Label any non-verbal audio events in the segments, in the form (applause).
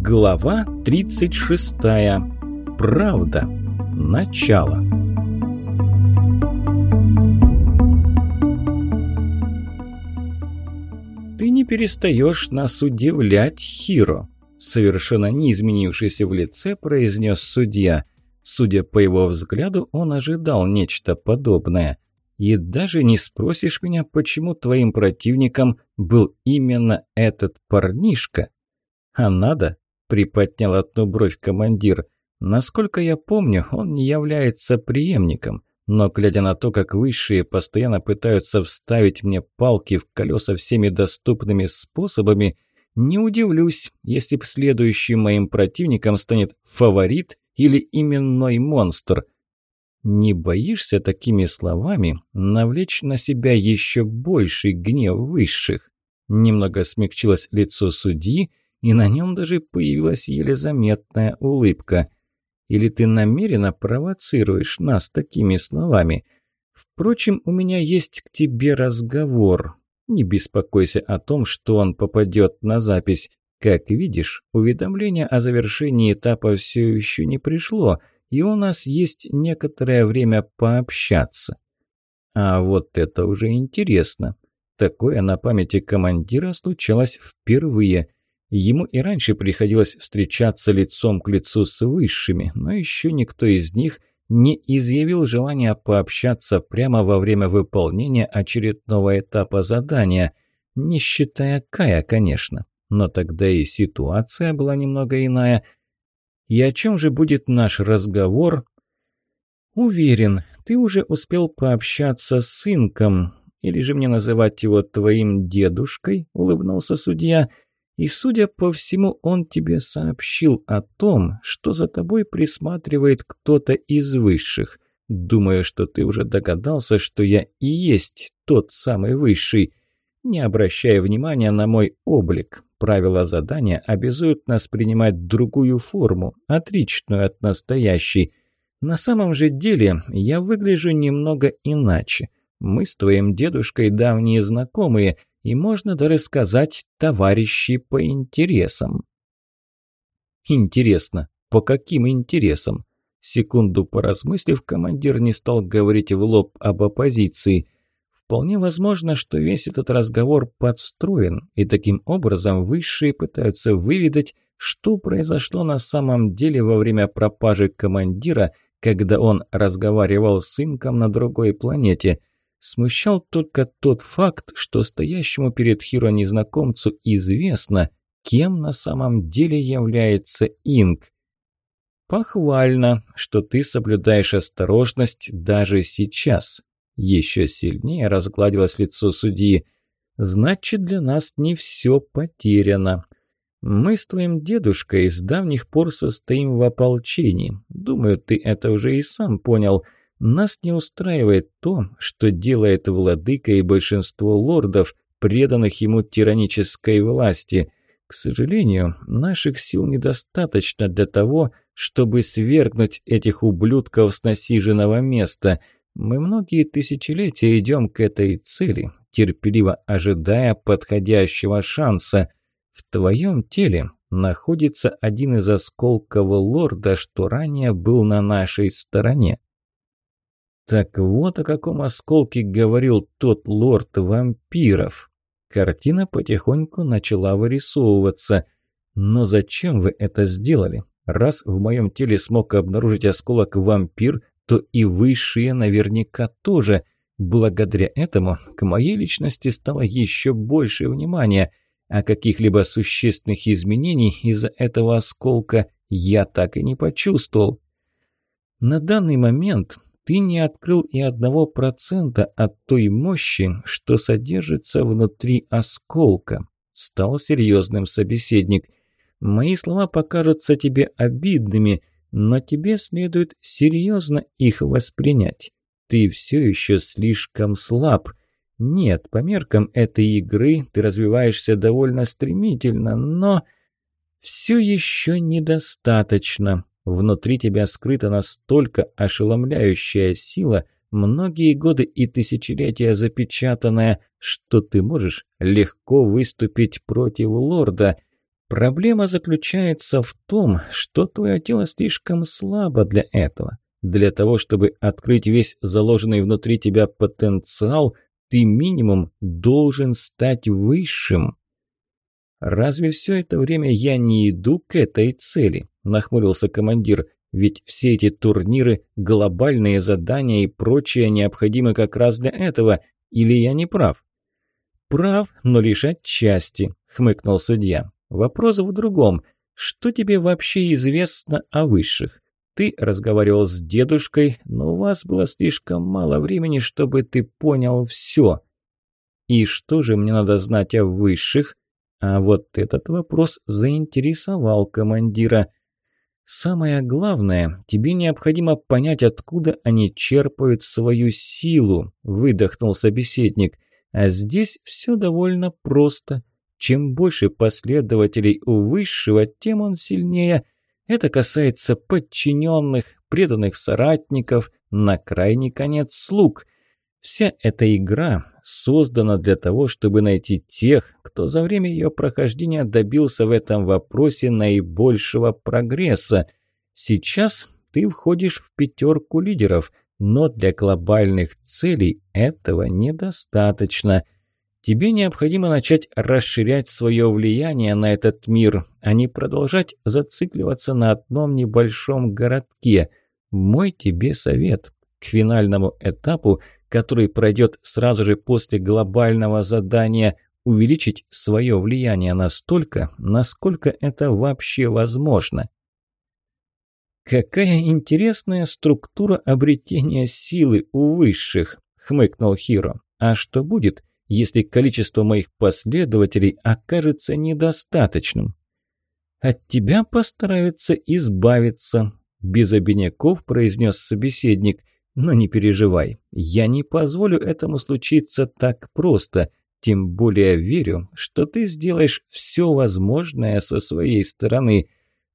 Глава 36. Правда. Начало. «Ты не перестаешь нас удивлять, Хиро», — совершенно не изменившийся в лице произнес судья. Судя по его взгляду, он ожидал нечто подобное. «И даже не спросишь меня, почему твоим противником был именно этот парнишка?» «А надо?» – приподнял одну бровь командир. «Насколько я помню, он не является преемником. Но, глядя на то, как высшие постоянно пытаются вставить мне палки в колеса всеми доступными способами, не удивлюсь, если б следующим моим противником станет фаворит или именной монстр. Не боишься такими словами навлечь на себя еще больший гнев высших?» Немного смягчилось лицо судьи, и на нем даже появилась еле заметная улыбка. Или ты намеренно провоцируешь нас такими словами? Впрочем, у меня есть к тебе разговор. Не беспокойся о том, что он попадет на запись. Как видишь, уведомление о завершении этапа все еще не пришло, и у нас есть некоторое время пообщаться. А вот это уже интересно. Такое на памяти командира случалось впервые – Ему и раньше приходилось встречаться лицом к лицу с высшими, но еще никто из них не изъявил желания пообщаться прямо во время выполнения очередного этапа задания, не считая Кая, конечно. Но тогда и ситуация была немного иная. И о чем же будет наш разговор? Уверен, ты уже успел пообщаться с сынком, или же мне называть его твоим дедушкой, улыбнулся судья – и, судя по всему, он тебе сообщил о том, что за тобой присматривает кто-то из высших. Думаю, что ты уже догадался, что я и есть тот самый высший. Не обращая внимания на мой облик. Правила задания обязуют нас принимать другую форму, отличную от настоящей. На самом же деле я выгляжу немного иначе. Мы с твоим дедушкой давние знакомые – и можно даже сказать товарищи по интересам. Интересно, по каким интересам? Секунду поразмыслив, командир не стал говорить в лоб об оппозиции. Вполне возможно, что весь этот разговор подстроен, и таким образом высшие пытаются выведать, что произошло на самом деле во время пропажи командира, когда он разговаривал с сынком на другой планете. Смущал только тот факт, что стоящему перед Хиро незнакомцу известно, кем на самом деле является Инг. «Похвально, что ты соблюдаешь осторожность даже сейчас». Еще сильнее разгладилось лицо судьи. «Значит, для нас не все потеряно. Мы с твоим дедушкой с давних пор состоим в ополчении. Думаю, ты это уже и сам понял». Нас не устраивает то, что делает владыка и большинство лордов, преданных ему тиранической власти. К сожалению, наших сил недостаточно для того, чтобы свергнуть этих ублюдков с насиженного места. Мы многие тысячелетия идем к этой цели, терпеливо ожидая подходящего шанса. В твоем теле находится один из осколков лорда, что ранее был на нашей стороне. Так вот о каком осколке говорил тот лорд вампиров. Картина потихоньку начала вырисовываться. Но зачем вы это сделали? Раз в моем теле смог обнаружить осколок вампир, то и высшие наверняка тоже. Благодаря этому к моей личности стало еще больше внимания, а каких-либо существенных изменений из-за этого осколка я так и не почувствовал. На данный момент ты не открыл и одного процента от той мощи, что содержится внутри осколка», – стал серьезным собеседник. «Мои слова покажутся тебе обидными, но тебе следует серьезно их воспринять. Ты все еще слишком слаб. Нет, по меркам этой игры ты развиваешься довольно стремительно, но все еще недостаточно. Внутри тебя скрыта настолько ошеломляющая сила, многие годы и тысячелетия запечатанная, что ты можешь легко выступить против лорда. Проблема заключается в том, что твое тело слишком слабо для этого. Для того, чтобы открыть весь заложенный внутри тебя потенциал, ты минимум должен стать высшим. «Разве все это время я не иду к этой цели?» – нахмурился командир. «Ведь все эти турниры, глобальные задания и прочее необходимы как раз для этого. Или я не прав?» «Прав, но лишь отчасти», – хмыкнул судья. «Вопрос в другом. Что тебе вообще известно о высших? Ты разговаривал с дедушкой, но у вас было слишком мало времени, чтобы ты понял все. И что же мне надо знать о высших?» А вот этот вопрос заинтересовал командира. Самое главное, тебе необходимо понять, откуда они черпают свою силу, выдохнул собеседник. А здесь все довольно просто. Чем больше последователей у высшего, тем он сильнее. Это касается подчиненных, преданных соратников, на крайний конец слуг. Вся эта игра создана для того, чтобы найти тех, кто за время ее прохождения добился в этом вопросе наибольшего прогресса. Сейчас ты входишь в пятерку лидеров, но для глобальных целей этого недостаточно. Тебе необходимо начать расширять свое влияние на этот мир, а не продолжать зацикливаться на одном небольшом городке. Мой тебе совет. К финальному этапу – который пройдет сразу же после глобального задания, увеличить свое влияние настолько, насколько это вообще возможно. «Какая интересная структура обретения силы у высших», – хмыкнул Хиро. «А что будет, если количество моих последователей окажется недостаточным?» «От тебя постараются избавиться», – без обиняков произнес собеседник – но не переживай, я не позволю этому случиться так просто. Тем более верю, что ты сделаешь все возможное со своей стороны.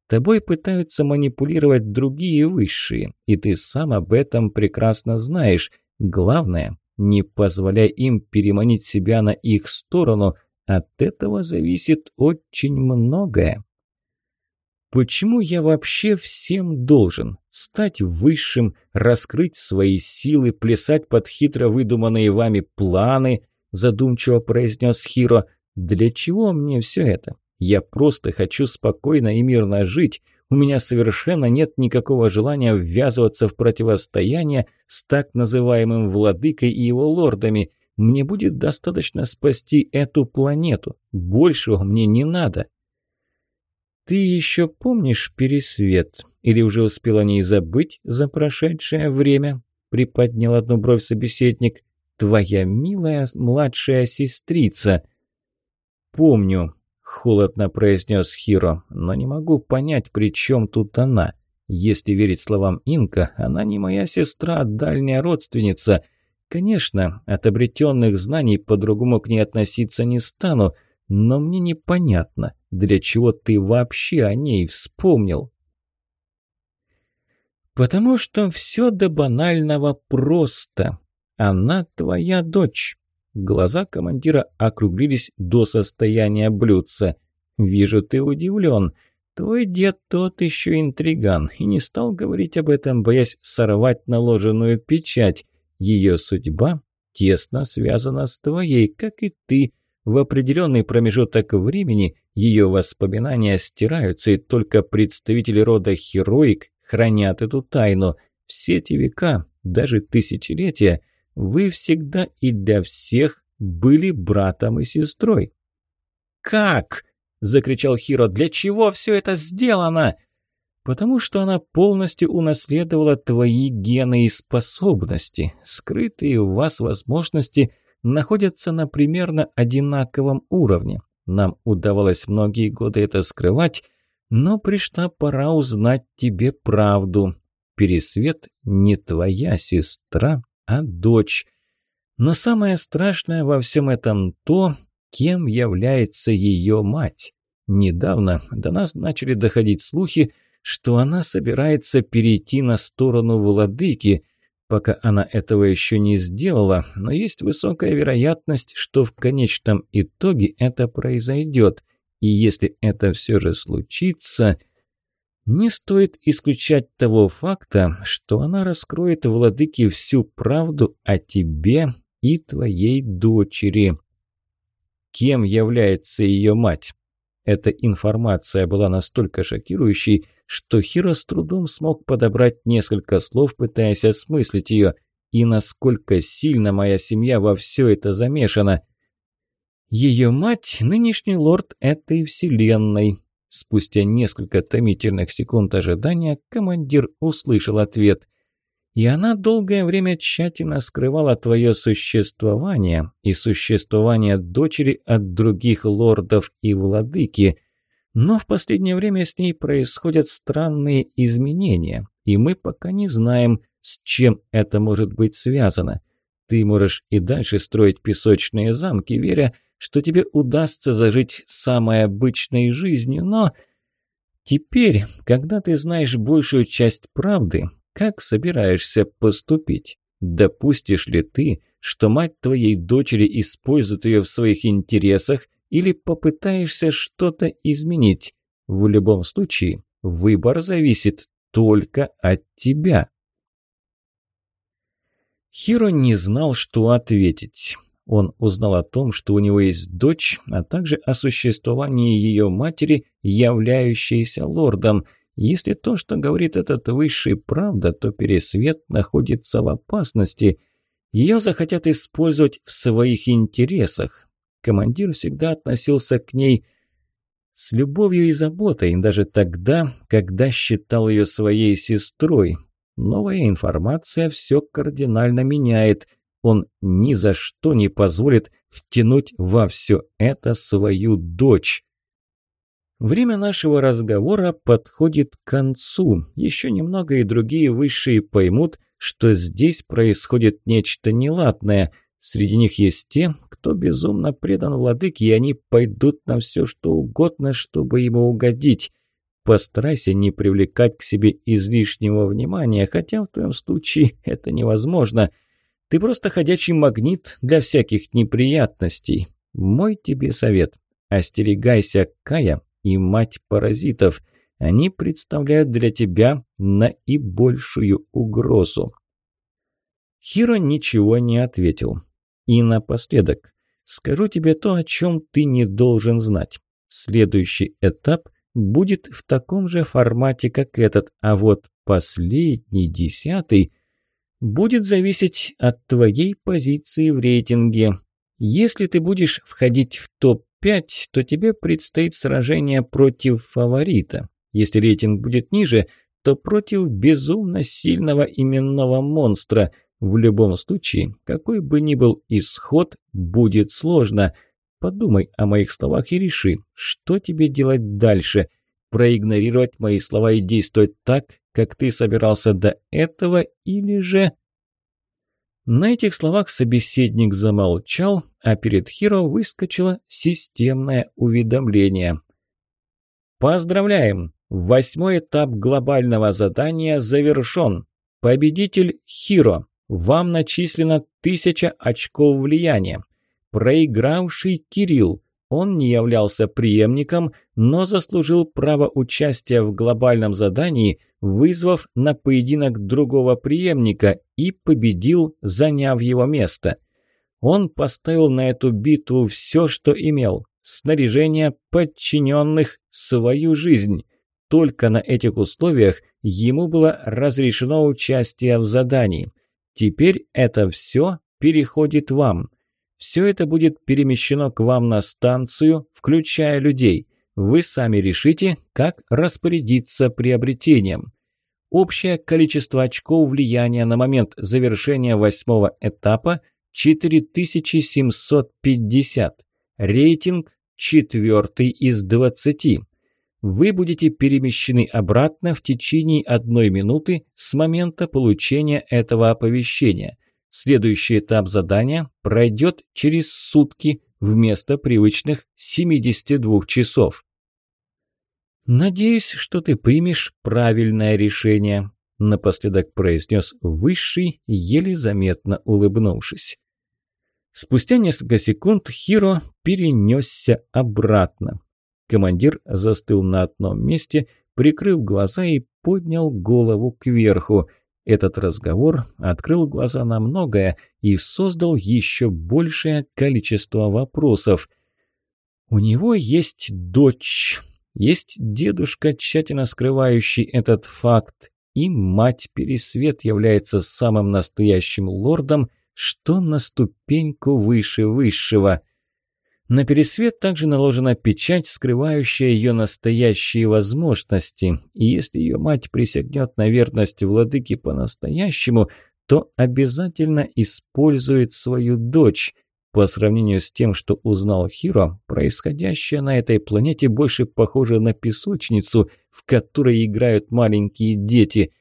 Тобой пытаются манипулировать другие высшие, и ты сам об этом прекрасно знаешь. Главное, не позволяй им переманить себя на их сторону. От этого зависит очень многое. Почему я вообще всем должен? Стать высшим, раскрыть свои силы, плясать под хитро выдуманные вами планы, задумчиво произнес Хиро. Для чего мне все это? Я просто хочу спокойно и мирно жить. У меня совершенно нет никакого желания ввязываться в противостояние с так называемым владыкой и его лордами. Мне будет достаточно спасти эту планету. Большего мне не надо. «Ты еще помнишь Пересвет? Или уже успел о ней забыть за прошедшее время?» Приподнял одну бровь собеседник. «Твоя милая младшая сестрица». «Помню», — холодно произнес Хиро, «но не могу понять, при чем тут она. Если верить словам Инка, она не моя сестра, а дальняя родственница. Конечно, от обретенных знаний по-другому к ней относиться не стану, но мне непонятно, для чего ты вообще о ней вспомнил. Потому что все до банального просто. Она твоя дочь. Глаза командира округлились до состояния блюдца. «Вижу, ты удивлен. Твой дед тот еще интриган и не стал говорить об этом, боясь сорвать наложенную печать. Ее судьба тесно связана с твоей, как и ты, в определенный промежуток времени ее воспоминания стираются, и только представители рода Хероик хранят эту тайну. Все эти века, даже тысячелетия, вы всегда и для всех были братом и сестрой. «Как?» – закричал Хиро. «Для чего все это сделано?» «Потому что она полностью унаследовала твои гены и способности, скрытые в вас возможности – находятся на примерно одинаковом уровне. Нам удавалось многие годы это скрывать, но пришла пора узнать тебе правду. Пересвет не твоя сестра, а дочь. Но самое страшное во всем этом то, кем является ее мать. Недавно до нас начали доходить слухи, что она собирается перейти на сторону владыки – Пока она этого еще не сделала, но есть высокая вероятность, что в конечном итоге это произойдет. И если это все же случится, не стоит исключать того факта, что она раскроет владыке всю правду о тебе и твоей дочери. Кем является ее мать? Эта информация была настолько шокирующей, что Хиро с трудом смог подобрать несколько слов, пытаясь осмыслить ее, и насколько сильно моя семья во все это замешана. Ее мать – нынешний лорд этой вселенной. Спустя несколько томительных секунд ожидания командир услышал ответ. И она долгое время тщательно скрывала твое существование и существование дочери от других лордов и владыки. Но в последнее время с ней происходят странные изменения, и мы пока не знаем, с чем это может быть связано. Ты можешь и дальше строить песочные замки, веря, что тебе удастся зажить самой обычной жизнью, но... Теперь, когда ты знаешь большую часть правды, как собираешься поступить? Допустишь ли ты, что мать твоей дочери использует ее в своих интересах или попытаешься что-то изменить? В любом случае, выбор зависит только от тебя. Хиро не знал, что ответить. Он узнал о том, что у него есть дочь, а также о существовании ее матери, являющейся лордом – если то, что говорит этот высший, правда, то Пересвет находится в опасности. Ее захотят использовать в своих интересах. Командир всегда относился к ней с любовью и заботой, даже тогда, когда считал ее своей сестрой. Новая информация все кардинально меняет. Он ни за что не позволит втянуть во все это свою дочь. Время нашего разговора подходит к концу. Еще немного и другие высшие поймут, что здесь происходит нечто неладное. Среди них есть те, кто безумно предан владыке, и они пойдут на все, что угодно, чтобы ему угодить. Постарайся не привлекать к себе излишнего внимания, хотя в твоем случае (laughs) это невозможно. Ты просто ходячий магнит для всяких неприятностей. Мой тебе совет. Остерегайся Кая и мать паразитов. Они представляют для тебя наибольшую угрозу. Хиро ничего не ответил. И напоследок, скажу тебе то, о чем ты не должен знать. Следующий этап будет в таком же формате, как этот, а вот последний, десятый, будет зависеть от твоей позиции в рейтинге. Если ты будешь входить в топ 5, то тебе предстоит сражение против фаворита. Если рейтинг будет ниже, то против безумно сильного именного монстра. В любом случае, какой бы ни был исход, будет сложно. Подумай о моих словах и реши, что тебе делать дальше. Проигнорировать мои слова и действовать так, как ты собирался до этого, или же... На этих словах собеседник замолчал, а перед Хиро выскочило системное уведомление. Поздравляем! Восьмой этап глобального задания завершен. Победитель Хиро. Вам начислено тысяча очков влияния. Проигравший Кирилл. Он не являлся преемником, но заслужил право участия в глобальном задании, вызвав на поединок другого преемника и победил, заняв его место. Он поставил на эту битву все, что имел – снаряжение подчиненных, свою жизнь. Только на этих условиях ему было разрешено участие в задании. Теперь это все переходит вам. Все это будет перемещено к вам на станцию, включая людей. Вы сами решите, как распорядиться приобретением. Общее количество очков влияния на момент завершения восьмого этапа – 4750. Рейтинг четвертый из 20. Вы будете перемещены обратно в течение одной минуты с момента получения этого оповещения. Следующий этап задания пройдет через сутки вместо привычных 72 часов. «Надеюсь, что ты примешь правильное решение», – напоследок произнес Высший, еле заметно улыбнувшись. Спустя несколько секунд Хиро перенесся обратно. Командир застыл на одном месте, прикрыв глаза и поднял голову кверху. Этот разговор открыл глаза на многое и создал еще большее количество вопросов. У него есть дочь, есть дедушка, тщательно скрывающий этот факт, и мать Пересвет является самым настоящим лордом, что на ступеньку выше высшего. На Пересвет также наложена печать, скрывающая ее настоящие возможности, и если ее мать присягнет на верность владыке по-настоящему, то обязательно использует свою дочь. По сравнению с тем, что узнал Хиро, происходящее на этой планете больше похоже на песочницу, в которой играют маленькие дети.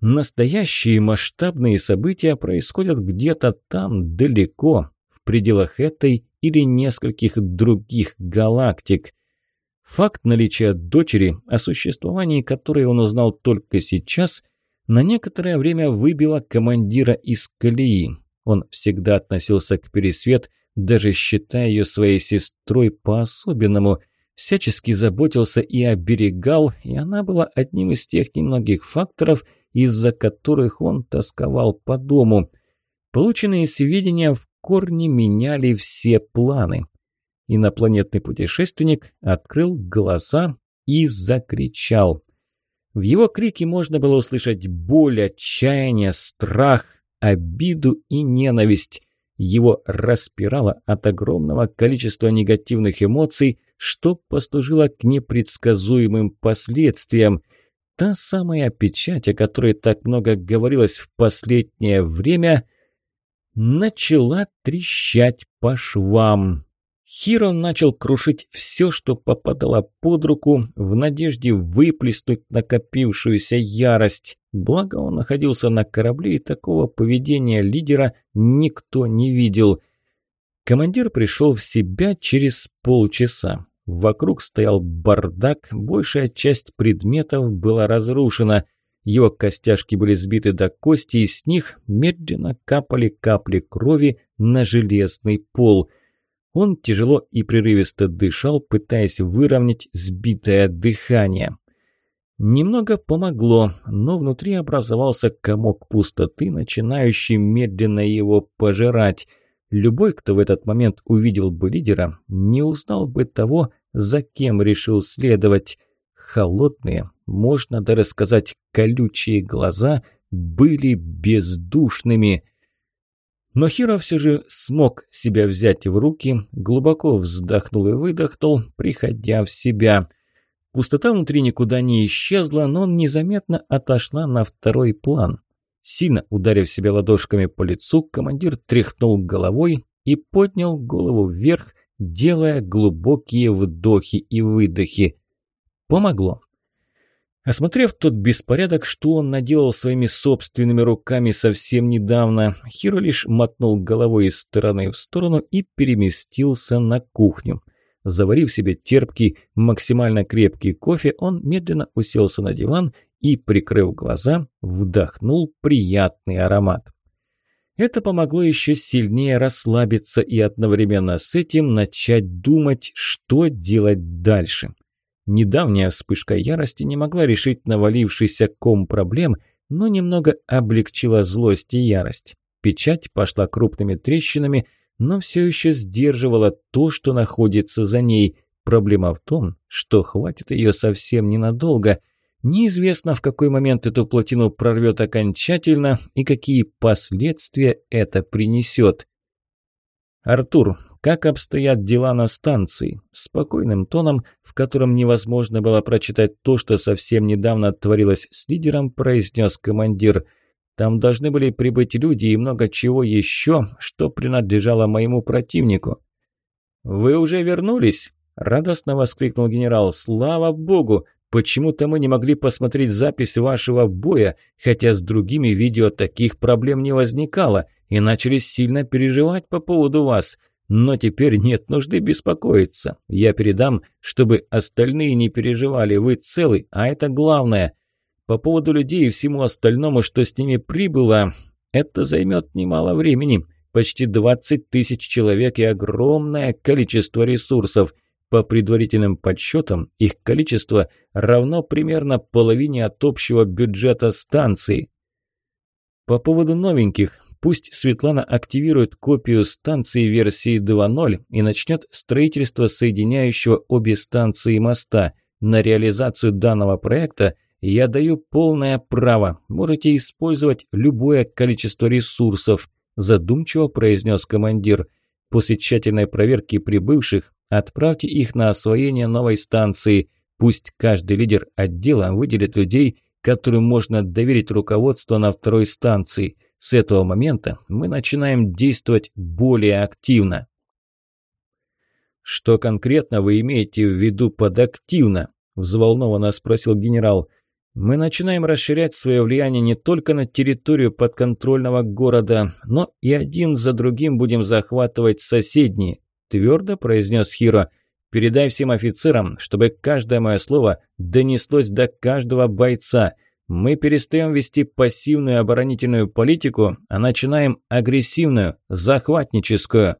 Настоящие масштабные события происходят где-то там, далеко, пределах этой или нескольких других галактик. Факт наличия дочери, о существовании которой он узнал только сейчас, на некоторое время выбило командира из колеи. Он всегда относился к Пересвет, даже считая ее своей сестрой по-особенному, всячески заботился и оберегал, и она была одним из тех немногих факторов, из-за которых он тосковал по дому. Полученные сведения в корне меняли все планы. Инопланетный путешественник открыл глаза и закричал. В его крике можно было услышать боль, отчаяние, страх, обиду и ненависть. Его распирало от огромного количества негативных эмоций, что послужило к непредсказуемым последствиям. Та самая печать, о которой так много говорилось в последнее время, начала трещать по швам. Хиро начал крушить все, что попадало под руку, в надежде выплеснуть накопившуюся ярость. Благо он находился на корабле, и такого поведения лидера никто не видел. Командир пришел в себя через полчаса. Вокруг стоял бардак, большая часть предметов была разрушена. Его костяшки были сбиты до кости, и с них медленно капали капли крови на железный пол – он тяжело и прерывисто дышал, пытаясь выровнять сбитое дыхание. Немного помогло, но внутри образовался комок пустоты, начинающий медленно его пожирать. Любой, кто в этот момент увидел бы лидера, не узнал бы того, за кем решил следовать. Холодные, можно даже сказать, колючие глаза были бездушными. Но Хиро все же смог себя взять в руки, глубоко вздохнул и выдохнул, приходя в себя. Пустота внутри никуда не исчезла, но он незаметно отошла на второй план. Сильно ударив себя ладошками по лицу, командир тряхнул головой и поднял голову вверх, делая глубокие вдохи и выдохи. Помогло. Осмотрев тот беспорядок, что он наделал своими собственными руками совсем недавно, Хиро лишь мотнул головой из стороны в сторону и переместился на кухню. Заварив себе терпкий, максимально крепкий кофе, он медленно уселся на диван и, прикрыв глаза, вдохнул приятный аромат. Это помогло еще сильнее расслабиться и одновременно с этим начать думать, что делать дальше. Недавняя вспышка ярости не могла решить навалившийся ком проблем, но немного облегчила злость и ярость. Печать пошла крупными трещинами, но все еще сдерживала то, что находится за ней. Проблема в том, что хватит ее совсем ненадолго. Неизвестно, в какой момент эту плотину прорвет окончательно и какие последствия это принесет. «Артур, как обстоят дела на станции?» Спокойным тоном, в котором невозможно было прочитать то, что совсем недавно творилось с лидером, произнес командир. «Там должны были прибыть люди и много чего еще, что принадлежало моему противнику». «Вы уже вернулись?» – радостно воскликнул генерал. «Слава богу! Почему-то мы не могли посмотреть запись вашего боя, хотя с другими видео таких проблем не возникало, и начали сильно переживать по поводу вас. Но теперь нет нужды беспокоиться. Я передам, чтобы остальные не переживали. Вы целы, а это главное. По поводу людей и всему остальному, что с ними прибыло, это займет немало времени. Почти 20 тысяч человек и огромное количество ресурсов. По предварительным подсчетам, их количество равно примерно половине от общего бюджета станции. По поводу новеньких, пусть Светлана активирует копию станции версии 2.0 и начнет строительство соединяющего обе станции моста. На реализацию данного проекта я даю полное право. Можете использовать любое количество ресурсов, задумчиво произнес командир. После тщательной проверки прибывших отправьте их на освоение новой станции. Пусть каждый лидер отдела выделит людей, которым можно доверить руководство на второй станции. С этого момента мы начинаем действовать более активно. «Что конкретно вы имеете в виду под активно?» – взволнованно спросил генерал. «Мы начинаем расширять свое влияние не только на территорию подконтрольного города, но и один за другим будем захватывать соседние», – твердо произнес Хиро. Передай всем офицерам, чтобы каждое мое слово донеслось до каждого бойца. Мы перестаем вести пассивную оборонительную политику, а начинаем агрессивную, захватническую.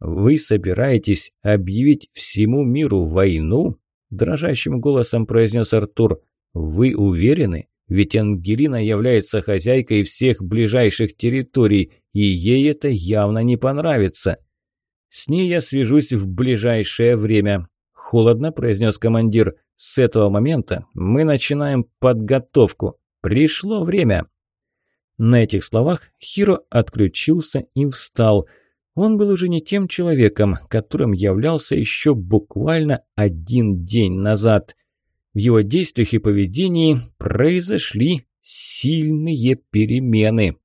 Вы собираетесь объявить всему миру войну? Дрожащим голосом произнес Артур. Вы уверены? Ведь Ангелина является хозяйкой всех ближайших территорий, и ей это явно не понравится. «С ней я свяжусь в ближайшее время», – холодно произнес командир. «С этого момента мы начинаем подготовку. Пришло время». На этих словах Хиро отключился и встал. Он был уже не тем человеком, которым являлся еще буквально один день назад. В его действиях и поведении произошли сильные перемены.